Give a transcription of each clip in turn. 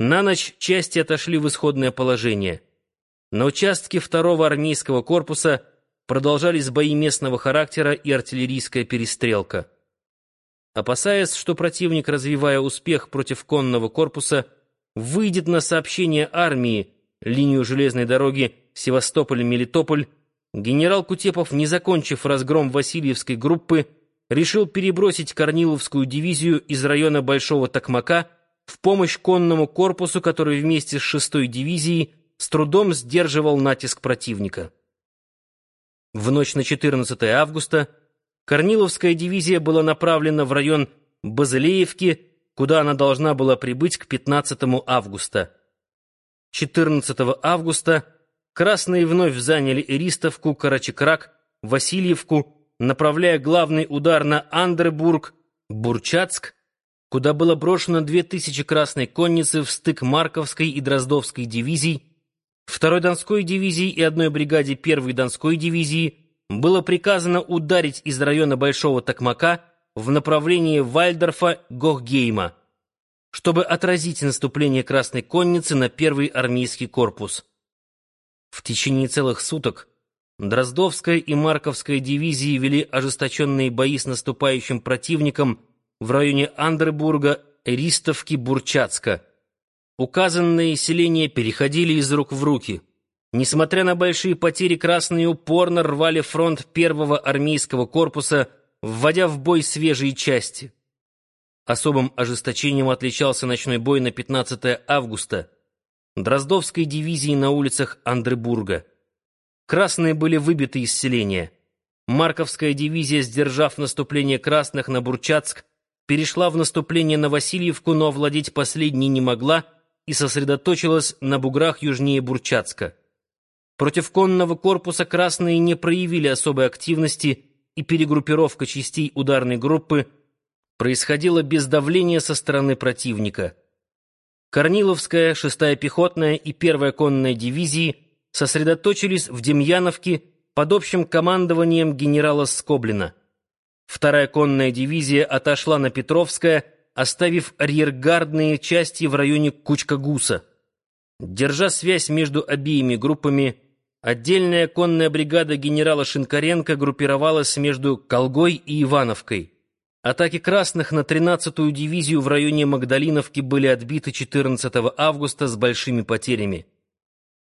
На ночь части отошли в исходное положение. На участке второго армейского корпуса продолжались бои местного характера и артиллерийская перестрелка. Опасаясь, что противник, развивая успех против конного корпуса, выйдет на сообщение армии, линию железной дороги Севастополь-Мелитополь, генерал Кутепов, не закончив разгром Васильевской группы, решил перебросить Корниловскую дивизию из района Большого Токмака в помощь конному корпусу, который вместе с 6-й дивизией с трудом сдерживал натиск противника. В ночь на 14 августа Корниловская дивизия была направлена в район Базылеевки, куда она должна была прибыть к 15 августа. 14 августа красные вновь заняли Иристовку, Карачекрак, Васильевку, направляя главный удар на Андербург, Бурчацк, куда было брошено 2000 красной конницы в стык Марковской и Дроздовской дивизий, второй Донской дивизии и одной бригаде первой Донской дивизии было приказано ударить из района Большого Токмака в направлении Вальдорфа-Гохгейма, чтобы отразить наступление Красной Конницы на первый армейский корпус. В течение целых суток Дроздовская и Марковская дивизии вели ожесточенные бои с наступающим противником в районе Андербурга, Ристовки, Бурчацка. Указанные селения переходили из рук в руки. Несмотря на большие потери, красные упорно рвали фронт первого армейского корпуса, вводя в бой свежие части. Особым ожесточением отличался ночной бой на 15 августа Дроздовской дивизии на улицах Андребурга. Красные были выбиты из селения. Марковская дивизия, сдержав наступление красных на Бурчацк, перешла в наступление на Васильевку, но овладеть последней не могла и сосредоточилась на буграх южнее Бурчацка. Против конного корпуса красные не проявили особой активности, и перегруппировка частей ударной группы происходила без давления со стороны противника. Корниловская, 6-я пехотная и 1-я конная дивизии сосредоточились в Демьяновке под общим командованием генерала Скоблина. Вторая конная дивизия отошла на Петровское, оставив арьергардные части в районе Кучкагуса. Держа связь между обеими группами, отдельная конная бригада генерала Шинкаренко группировалась между Колгой и Ивановкой. Атаки красных на 13-ю дивизию в районе Магдалиновки были отбиты 14 августа с большими потерями.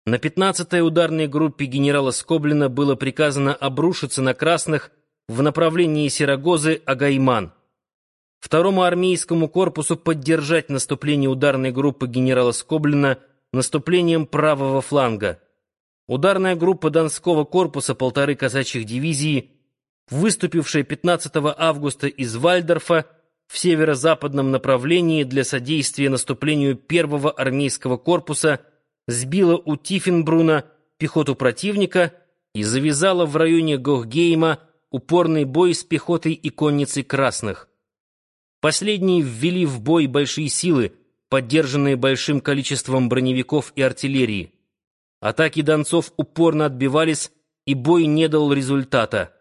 На 15-й ударной группе генерала Скоблина было приказано обрушиться на красных в направлении Серогозы Агайман. Второму армейскому корпусу поддержать наступление ударной группы генерала Скоблина наступлением правого фланга. Ударная группа Донского корпуса полторы казачьих дивизии, выступившая 15 августа из Вальдорфа в северо-западном направлении для содействия наступлению первого армейского корпуса – сбила у Тиффенбруна пехоту противника и завязала в районе Гохгейма упорный бой с пехотой и конницей красных. Последние ввели в бой большие силы, поддержанные большим количеством броневиков и артиллерии. Атаки донцов упорно отбивались, и бой не дал результата.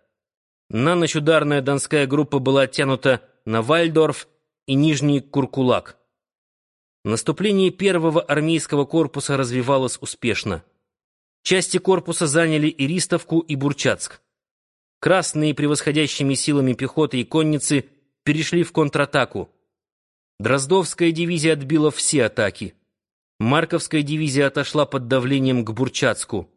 На ночь ударная донская группа была оттянута на Вальдорф и Нижний Куркулак. Наступление первого армейского корпуса развивалось успешно. Части корпуса заняли Иристовку и Бурчацк. Красные, превосходящими силами пехоты и конницы, перешли в контратаку. Дроздовская дивизия отбила все атаки. Марковская дивизия отошла под давлением к Бурчацку.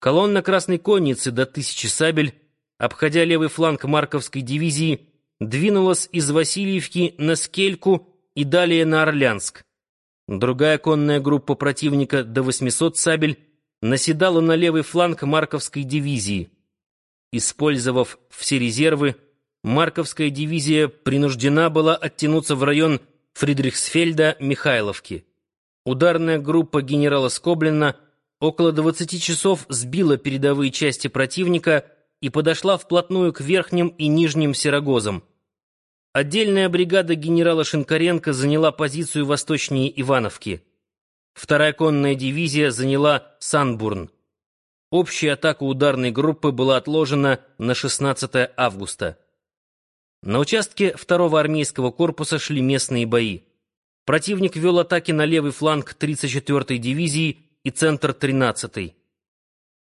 Колонна Красной конницы до тысячи сабель, обходя левый фланг Марковской дивизии, двинулась из Васильевки на Скельку и далее на Орлянск. Другая конная группа противника до 800 сабель наседала на левый фланг Марковской дивизии. Использовав все резервы, Марковская дивизия принуждена была оттянуться в район Фридрихсфельда-Михайловки. Ударная группа генерала Скоблина около 20 часов сбила передовые части противника и подошла вплотную к верхним и нижним Серогозам. Отдельная бригада генерала Шинкаренко заняла позицию восточнее Ивановки. Вторая конная дивизия заняла Санбурн. Общая атака ударной группы была отложена на 16 августа. На участке второго армейского корпуса шли местные бои. противник вел атаки на левый фланг 34-й дивизии и центр 13-й.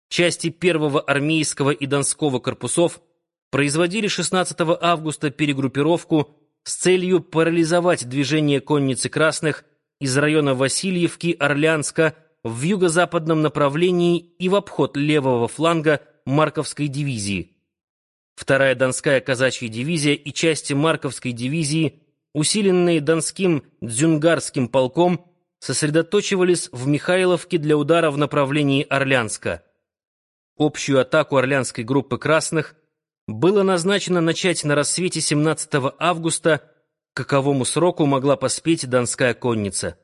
Части 1-го армейского и Донского корпусов производили 16 августа перегруппировку с целью парализовать движение конницы красных из района Васильевки, Орлянска в юго-западном направлении и в обход левого фланга Марковской дивизии. Вторая Донская казачья дивизия и части Марковской дивизии, усиленные Донским Дзюнгарским полком, сосредоточивались в Михайловке для удара в направлении Орлянска. Общую атаку Орлянской группы красных было назначено начать на рассвете 17 августа, к каковому сроку могла поспеть Донская конница.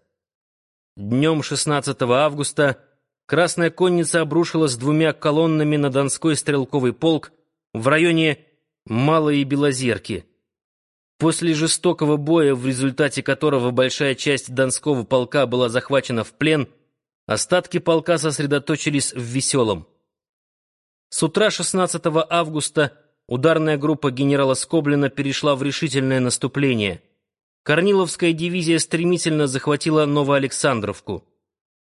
Днем 16 августа Красная конница обрушилась двумя колоннами на Донской стрелковый полк в районе Малой Белозерки. После жестокого боя, в результате которого большая часть Донского полка была захвачена в плен, остатки полка сосредоточились в Веселом. С утра 16 августа ударная группа генерала Скоблина перешла в решительное наступление. Корниловская дивизия стремительно захватила Новоалександровку.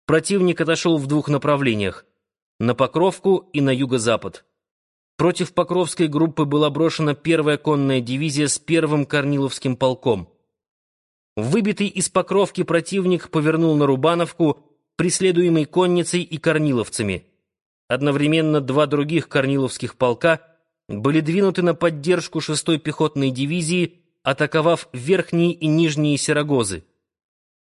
Противник отошел в двух направлениях — на Покровку и на юго-запад. Против Покровской группы была брошена первая конная дивизия с первым Корниловским полком. Выбитый из Покровки противник повернул на Рубановку, преследуемый конницей и корниловцами. Одновременно два других корниловских полка были двинуты на поддержку 6-й пехотной дивизии, атаковав верхние и нижние Серогозы.